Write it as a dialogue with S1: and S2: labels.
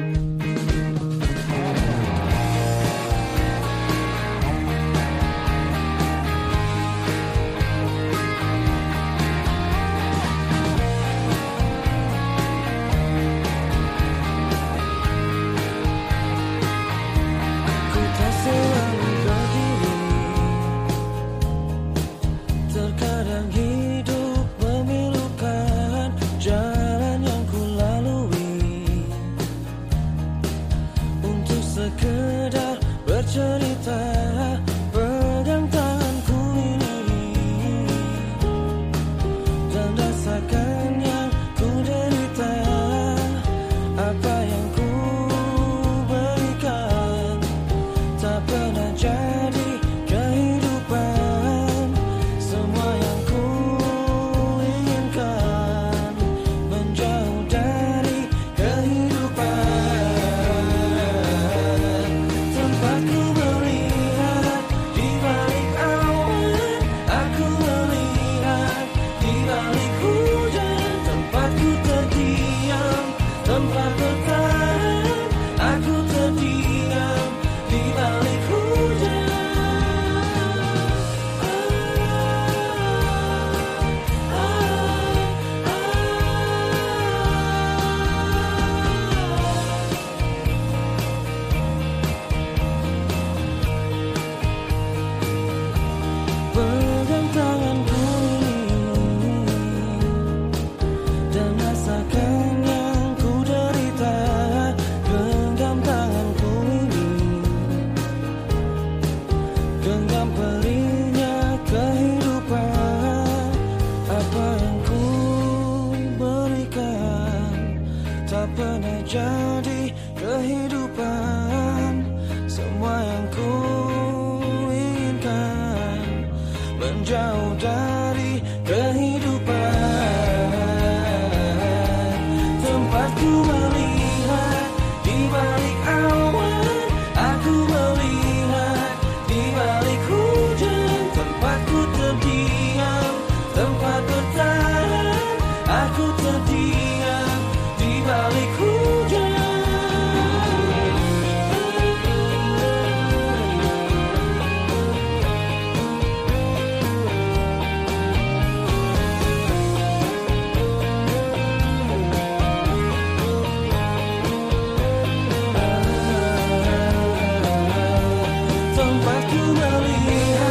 S1: Bye. Santa Cruz. Genggam pelihnya kehidupan Apa yang ku berikan Tak pernah jadi kehidupan. Hujan. Tempatku melihat